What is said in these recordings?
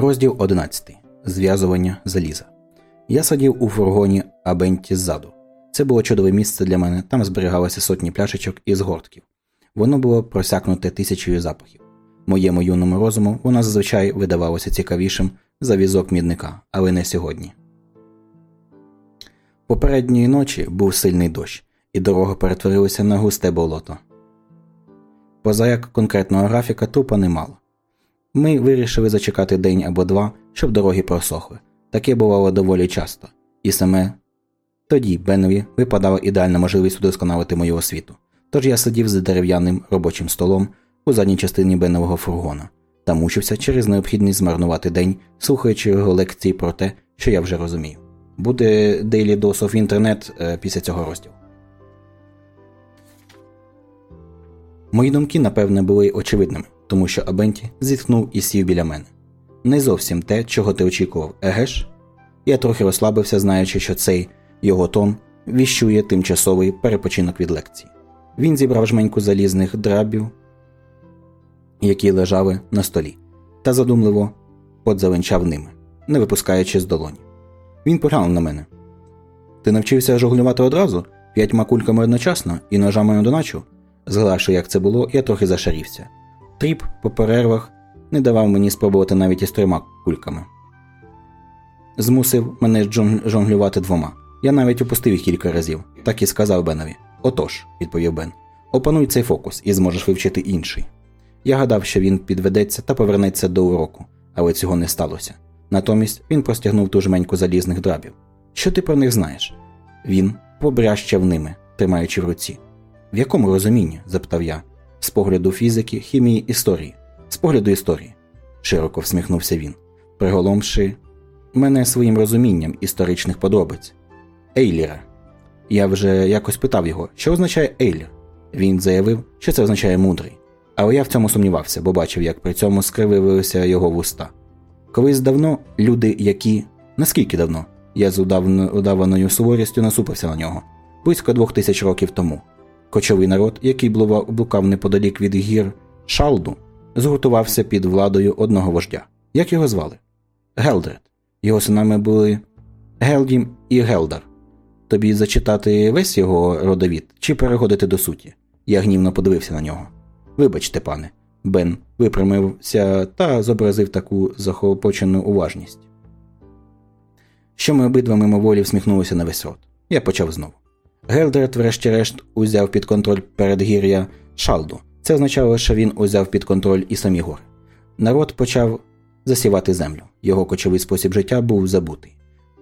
Розділ 11. Зв'язування заліза. Я сидів у фургоні Абенті ззаду. Це було чудове місце для мене, там зберігалися сотні пляшечок і згортків. Воно було просякнуте тисячею запахів. Моєму юному розуму воно зазвичай видавалося цікавішим за візок мідника, але не сьогодні. Попередньої ночі був сильний дощ, і дорога перетворилася на густе болото. Поза як конкретного графіка трупа немало. Ми вирішили зачекати день або два, щоб дороги просохли. Таке бувало доволі часто, і саме тоді Бенові випадала ідеальна можливість удосконалити мою освіту. Тож я сидів за дерев'яним робочим столом у задній частині Бенового фургона та мучився через необхідність змарнувати день, слухаючи його лекції про те, що я вже розумію. Буде Daily Dose of Internet е, після цього розділу. Мої думки, напевне, були очевидними тому що Абенті зітхнув і сів біля мене. Не зовсім те, чого ти очікував, еге ж? Я трохи розслабився, знаючи, що цей його тон віщує тимчасовий перепочинок від лекції. Він зібрав жменьку залізних драбів, які лежали на столі, та задумливо подзеленчав ними, не випускаючи з долоні. Він поглянув на мене. Ти навчився жонглювати одразу, п'ятьма кульками одночасно і ножами на доначу? Згадавши, як це було, я трохи зашарівся. Тріп по перервах не давав мені спробувати навіть із трьома кульками. Змусив мене жонглювати двома. Я навіть опустив їх кілька разів, так і сказав Бенові. Отож, відповів Бен, опануй цей фокус і зможеш вивчити інший. Я гадав, що він підведеться та повернеться до уроку, але цього не сталося. Натомість він простягнув ту жменьку залізних драбів. Що ти про них знаєш? Він побрящав ними, тримаючи в руці. В якому розумінні? запитав я з погляду фізики, хімії, історії, з погляду історії, широко всміхнувся він, приголомши мене своїм розумінням історичних подробиць. Ейліра. Я вже якось питав його, що означає Ейлір. Він заявив, що це означає мудрий. Але я в цьому сумнівався, бо бачив, як при цьому скривилися його вуста. Колись давно люди, які. Наскільки давно? Я з удаваною суворістю насупився на нього близько двох тисяч років тому. Кочовий народ, який блукав неподалік від гір Шалду, згуртувався під владою одного вождя. Як його звали? Гелдред. Його синами були Гелдім і Гелдар. Тобі зачитати весь його родовід чи переходити до суті? Я гнівно подивився на нього. Вибачте, пане. Бен випрямився та зобразив таку захопочену уважність. Що ми обидва мимоволі всміхнулися на весь рот. Я почав знову. Гелдред, врешті-решт, узяв під контроль передгір'я Шалду. Це означало, що він узяв під контроль і самі гори. Народ почав засівати землю. Його кочовий спосіб життя був забутий.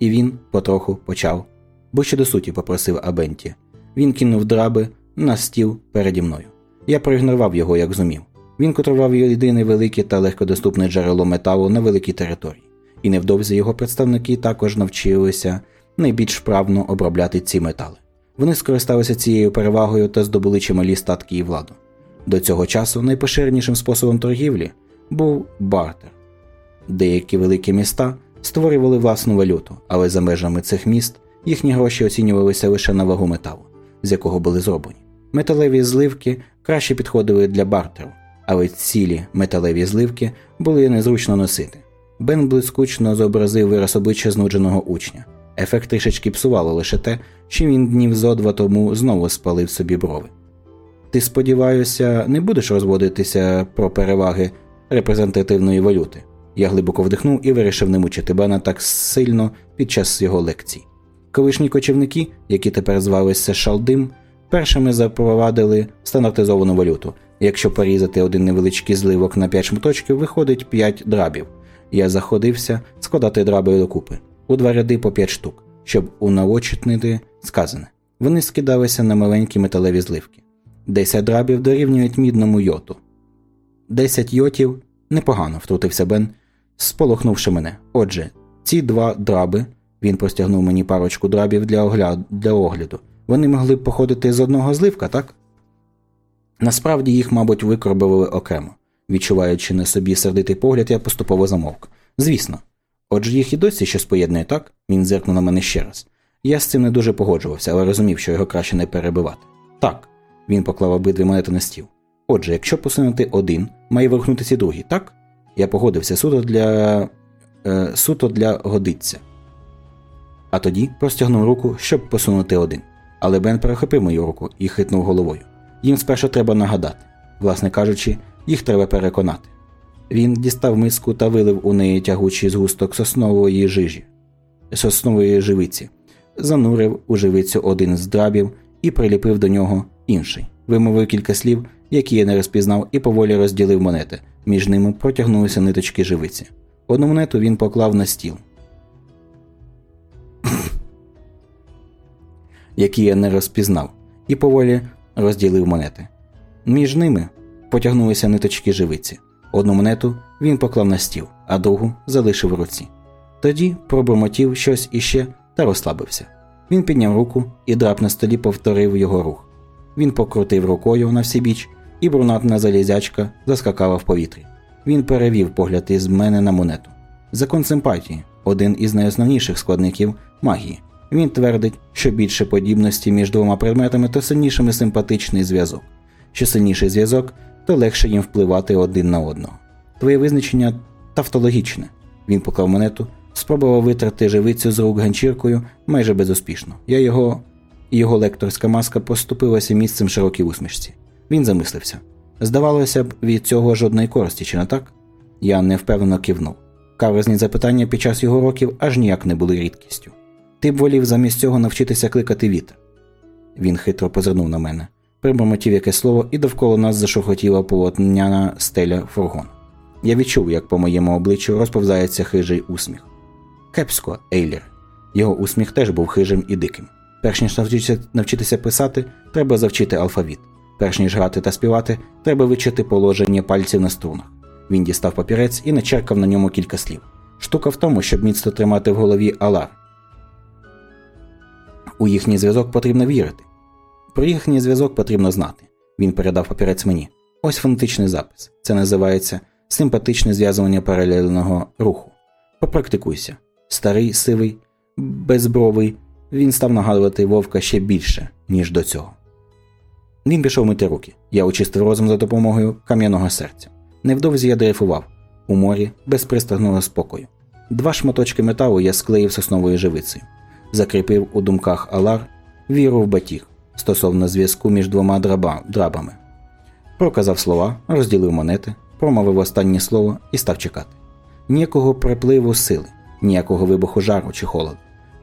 І він потроху почав. Бо ще до суті попросив Абенті. Він кинув драби на стіл переді мною. Я проігнорував його, як зумів. Він контролював єдине велике та легкодоступне джерело металу на великій території, і невдовзі його представники також навчилися найбільш вправно обробляти ці метали. Вони скористалися цією перевагою та здобули чималі статки і владу. До цього часу найпоширенішим способом торгівлі був бартер. Деякі великі міста створювали власну валюту, але за межами цих міст їхні гроші оцінювалися лише на вагу металу, з якого були зроблені. Металеві зливки краще підходили для бартеру, але цілі металеві зливки були незручно носити. Бен блискучно зобразив вираз обличчя знудженого учня. Ефект трішечки псувало лише те, що він днів зо два тому знову спалив собі брови. Ти, сподіваюся, не будеш розводитися про переваги репрезентативної валюти. Я глибоко вдихнув і вирішив не мучити Бена так сильно під час його лекцій. Колишні кочівники, які тепер звалися Шалдим, першими запровадили стандартизовану валюту. Якщо порізати один невеличкий зливок на 5 шматочків, виходить 5 драбів. Я заходився складати драби докупи у два ряди по 5 штук, щоб унаочитнити сказане. Вони скидалися на маленькі металеві зливки. 10 драбів дорівнюють мідному йоту. 10 йотів непогано, втрутився Бен, сполохнувши мене. Отже, ці два драби, він простягнув мені парочку драбів для огляду, для огляду. Вони могли б походити з одного зливка, так? Насправді їх, мабуть, викорбували окремо. Відчуваючи на собі сердитий погляд, я поступово замовк. Звісно. Отже, їх і досі щось поєднує, так? Він зиркнув на мене ще раз. Я з цим не дуже погоджувався, але розумів, що його краще не перебивати. Так, він поклав обидві монети на стіл. Отже, якщо посунути один, має ворухнутися другий, так? Я погодився суто для е, суто для годиться. А тоді простягнув руку, щоб посунути один. Але Бен перехопив мою руку і хитнув головою. Їм спершу треба нагадати. Власне кажучи, їх треба переконати. Він дістав миску та вилив у неї тягучий згусток соснової жижі, соснової живиці, занурив у живицю один з драбів і приліпив до нього інший. Вимовив кілька слів, які я не розпізнав, і поволі розділив монети. Між ними протягнулися ниточки живиці. Одну монету він поклав на стіл, які я не розпізнав, і поволі розділив монети. Між ними потягнулися ниточки живиці. Одну монету він поклав на стіл, а другу залишив в руці. Тоді пробурмотів щось іще та розслабився. Він підняв руку, і драп на столі повторив його рух. Він покрутив рукою на всі біч, і брунатна залізячка заскакала в повітрі. Він перевів погляд із мене на монету. Закон симпатії один із найосновніших складників магії. Він твердить, що більше подібності між двома предметами, то сильнішими симпатичний зв'язок. Що сильніший зв'язок, то легше їм впливати один на одного. Твоє визначення тавтологічне. Він поклав монету, спробував витрати живицю з рук ганчіркою майже безуспішно. Я його його лекторська маска поступилася місцем широкій усмішці. Він замислився. Здавалося б, від цього жодної користі, чи не так? Я невпевнено кивнув. Каверзні запитання під час його років аж ніяк не були рідкістю. Ти б волів замість цього навчитися кликати вітер. Він хитро позирнув на мене, прибормотів яке слово, і довкола нас зашохотіла полотняна стеля фургон. Я відчув, як по моєму обличчю розповзається хижий усміх. Кепсько, Ейлір. Його усміх теж був хижим і диким. Перш ніж навчитися, навчитися писати, треба завчити алфавіт. Перш ніж грати та співати, треба вичити положення пальців на струнах. Він дістав папірець і начеркав на ньому кілька слів. Штука в тому, щоб міцно тримати в голові алар. У їхній зв'язок потрібно вірити. Про їхній зв'язок потрібно знати. Він передав папірець мені. Ось фонетичний запис. Це називається симпатичне зв'язування паралельного руху. Попрактикуйся. Старий, сивий, безбровий, він став нагадувати вовка ще більше, ніж до цього. Він пішов мити руки. Я очистив розум за допомогою кам'яного серця. Невдовзі я дрейфував у морі без пристагного спокою. Два шматочки металу я склеїв сосновою живицею, закріпив у думках Алар віру в батіг стосовно зв'язку між двома драба, драбами. Проказав слова, розділив монети, промовив останнє слово і став чекати. Ніякого припливу сили, ніякого вибуху жару чи холоду.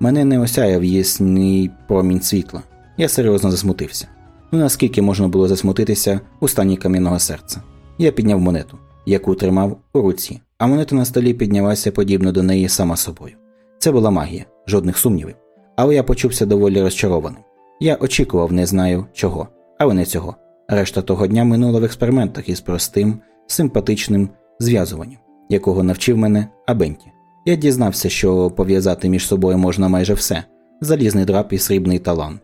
Мене не осяяв ясний промінь світла. Я серйозно засмутився. Ну наскільки можна було засмутитися у стані кам'яного серця? Я підняв монету, яку тримав у руці, а монета на столі піднялася подібно до неї сама собою. Це була магія, жодних сумнівів. Але я почувся доволі розчарованим. Я очікував, не знаю чого, але не цього. Решта того дня минула в експериментах із простим, симпатичним зв'язуванням, якого навчив мене Абенті. Я дізнався, що пов'язати між собою можна майже все: залізний драп і срібний талант,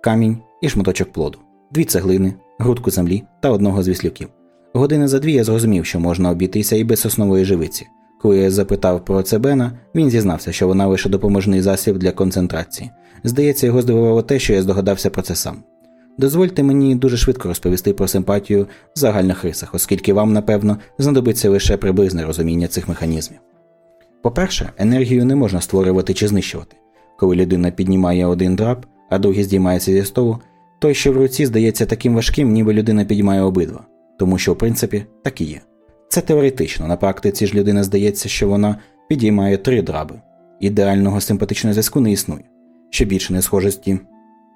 камінь і шматочок плоду, дві цеглини, грудку землі та одного з віслюків. Години за дві я зрозумів, що можна обійтися і без соснової живиці. Коли я запитав про це Бена, він зізнався, що вона лише допоможний засіб для концентрації. Здається, його здивувало те, що я здогадався про це сам. Дозвольте мені дуже швидко розповісти про симпатію в загальних рисах, оскільки вам, напевно, знадобиться лише приблизне розуміння цих механізмів. По-перше, енергію не можна створювати чи знищувати. Коли людина піднімає один драп, а другий здіймається зі столу, той, що в руці, здається таким важким, ніби людина підіймає обидва, тому що, в принципі, так і є. Це теоретично, на практиці ж людина здається, що вона підіймає три драби. Ідеального симпатичного зв'язку не існує. Що більше несхожості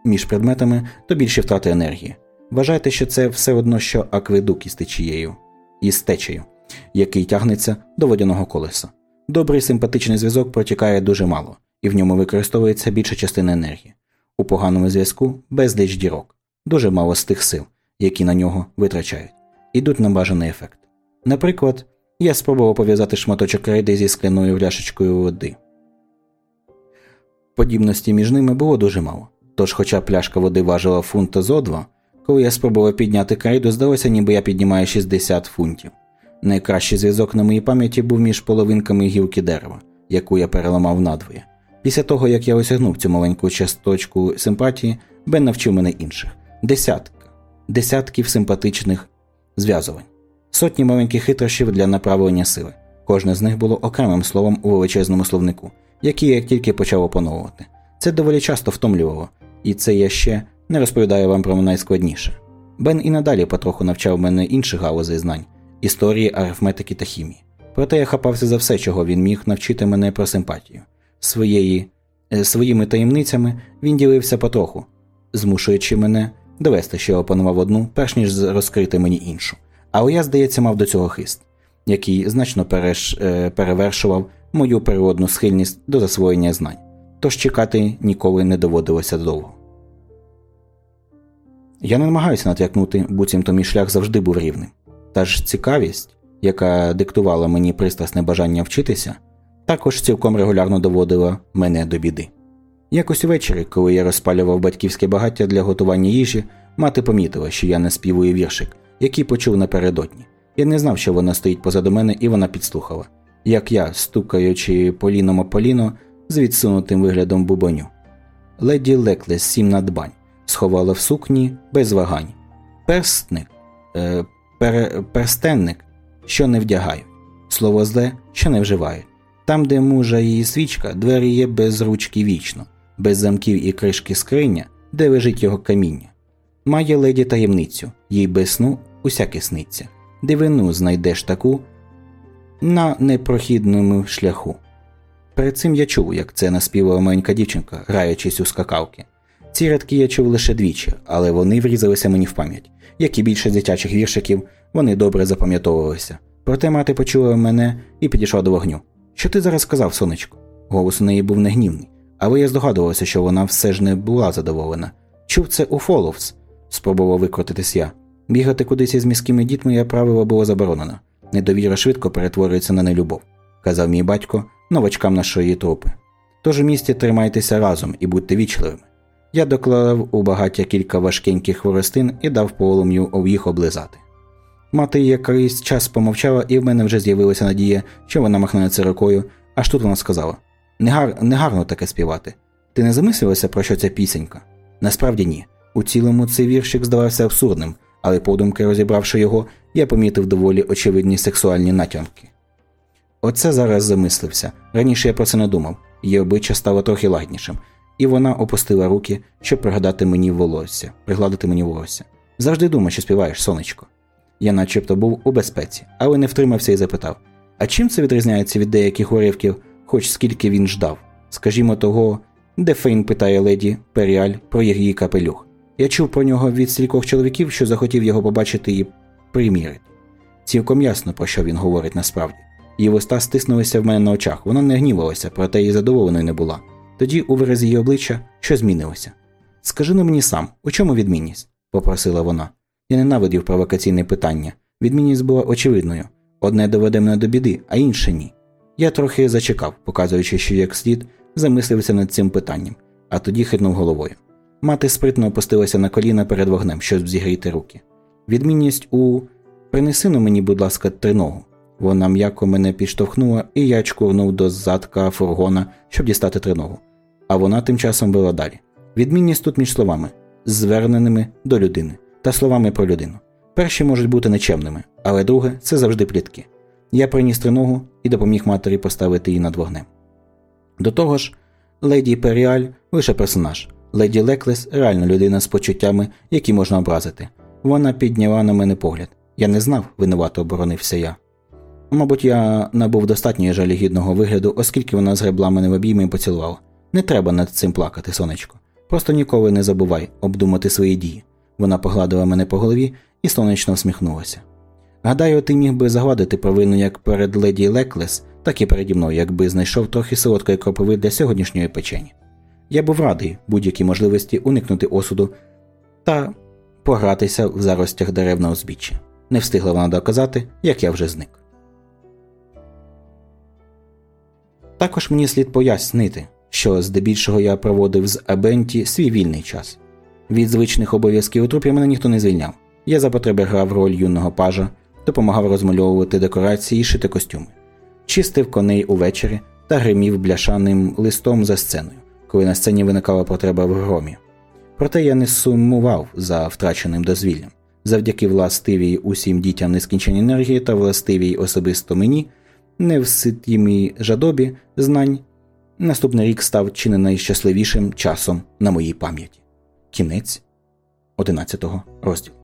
між предметами, то більше втрати енергії. Вважайте, що це все одно, що акведук із течією, із течею, який тягнеться до водяного колеса. Добрий симпатичний зв'язок протікає дуже мало, і в ньому використовується більша частина енергії. У поганому зв'язку безліч дірок, дуже мало з тих сил, які на нього витрачають, ідуть на бажаний ефект. Наприклад, я спробував пов'язати шматочок рейди зі скляною пляшечкою води. Подібності між ними було дуже мало. Тож, хоча пляшка води важила фунта зо два, коли я спробував підняти крейду, здалося, ніби я піднімаю 60 фунтів. Найкращий зв'язок на моїй пам'яті був між половинками гілки дерева, яку я переламав надвоє. Після того, як я осягнув цю маленьку часточку симпатії, Бен навчив мене інших десятка, десятків симпатичних зв'язувань, сотні маленьких хитрощів для направлення сили. Кожне з них було окремим словом у величезному словнику, який я тільки почав опановувати. Це доволі часто втомлювало, і це я ще не розповідаю вам про найскладніше. Бен і надалі потроху навчав мене інших галузей знань історії, арифметики та хімії. Проте я хапався за все, чого він міг навчити мене про симпатію. Своєї, е, Своїми таємницями він ділився потроху, змушуючи мене довести, що опанував одну, перш ніж розкрити мені іншу. Але я, здається, мав до цього хист, який значно переш, е, перевершував мою природну схильність до засвоєння знань, тож чекати ніколи не доводилося довго. Я не намагаюся натякнути, буцімто мій шлях завжди був рівним. Та ж цікавість, яка диктувала мені пристрасне бажання вчитися, також цілком регулярно доводила мене до біди. Якось увечері, коли я розпалював батьківське багаття для готування їжі, мати помітила, що я не співую віршик, який почув напередодні. Я не знав, що вона стоїть позаду мене, і вона підслухала, як я, стукаючи поліном о поліно з відсунутим виглядом бубоню. Леді Леклес сім надбань, сховала в сукні без вагань. Перстник, е, пер, перстенник, що не вдягають, слово зле, що не вживають. Там, де мужа її свічка, двері є без ручки вічно, без замків і кришки скриня, де лежить його каміння. Має леді таємницю, їй без сну усяке сниться. Дивину знайдеш таку на непрохідному шляху. Перед цим я чув, як це наспівала маленька дівчинка, граючись у скакалки. Ці рядки я чув лише двічі, але вони врізалися мені в пам'ять. Як і більше дитячих віршиків, вони добре запам'ятовувалися. Проте мати почула мене і підійшла до вогню. Що ти зараз сказав, сонечко? Голос у неї був негнівний, але я здогадувався, що вона все ж не була задоволена. Чув це у Фоловс, спробував викрутитись я. Бігати кудись із міськими дітьми я правило було заборонено. Недовіра швидко перетворюється на нелюбов, казав мій батько новачкам нашої трупи. Тож у місті тримайтеся разом і будьте вічливими. Я доклав у багаття кілька важкеньких хворостин і дав полум'ю їх облизати. Мати якийсь час помовчала, і в мене вже з'явилася надія, що вона махне це рукою, аж тут вона сказала: Негар... Негарно таке співати. Ти не замислилася, про що ця пісенька? Насправді ні. У цілому цей віршик здавався абсурдним, але подумки розібравши його, я помітив доволі очевидні сексуальні натямки. Оце зараз замислився. Раніше я про це не думав, її обличчя стало трохи лагіднішим, і вона опустила руки, щоб пригадати мені волосся, пригладити мені волосся. Завжди думай, що співаєш, сонечко. Я начебто був у безпеці, але не втримався і запитав: а чим це відрізняється від деяких уривків, хоч скільки він ждав? Скажімо, того, де Фейн питає леді Періаль про її капелюх. Я чув про нього від стількох чоловіків, що захотів його побачити і примірити. Цілком ясно, про що він говорить насправді. Її вуста стиснулися в мене на очах, вона не гнівалася, проте і задоволеною не була. Тоді у виразі її обличчя що змінилося. Скажи ну мені сам, у чому відмінність? попросила вона. Я ненавидів провокаційне питання. Відмінність була очевидною одне доведе мене до біди, а інше ні. Я трохи зачекав, показуючи, що як слід замислився над цим питанням, а тоді хитнув головою. Мати спритно опустилася на коліна перед вогнем, щоб зігріти руки. Відмінність у принеси ну мені, будь ласка, триногу. Вона м'яко мене підштовхнула, і я чкурнув до задка фургона, щоб дістати триногу. А вона тим часом била далі. Відмінність тут між словами, зверненими до людини, та словами про людину. Перші можуть бути нечемними, але друге це завжди плітки. Я приніс триногу і допоміг матері поставити її над вогнем. До того ж, леді Періаль лише персонаж, леді Леклес реальна людина з почуттями, які можна образити. Вона підняла на мене погляд. Я не знав, винувато оборонився я. Мабуть, я набув достатньо жалігідного вигляду, оскільки вона згребла мене в обійми і поцілувала. Не треба над цим плакати, сонечко. Просто ніколи не забувай обдумати свої дії. Вона погладила мене по голові і сонячно всміхнулася. Гадаю, ти міг би загладити провину як перед леді Леклес, так і переді мною, якби знайшов трохи солодкої кропиви для сьогоднішньої печені. Я був радий будь-якій можливості уникнути осуду та погратися в заростях дерев на узбіччі. Не встигла вона доказати, як я вже зник. Також мені слід пояснити, що здебільшого я проводив з Абенті свій вільний час. Від звичних обов'язків у трупі мене ніхто не звільняв. Я за потреби грав роль юного пажа, допомагав розмальовувати декорації і шити костюми, чистив коней увечері та гримів бляшаним листом за сценою, коли на сцені виникала потреба в громі. Проте я не сумував за втраченим дозвіллям. Завдяки властивій усім дітям нескінченій енергії та властивій особисто мені не в ситімій жадобі знань. Наступний рік став чи не найщасливішим часом на моїй пам'яті. Кінець 11 розділу.